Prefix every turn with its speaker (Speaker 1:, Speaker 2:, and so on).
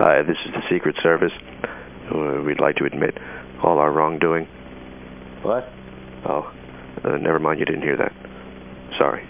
Speaker 1: Hi, this is the Secret Service. Uh, we'd like to admit all our wrongdoing.
Speaker 2: What?
Speaker 1: Oh, uh, never mind, you didn't hear that. Sorry.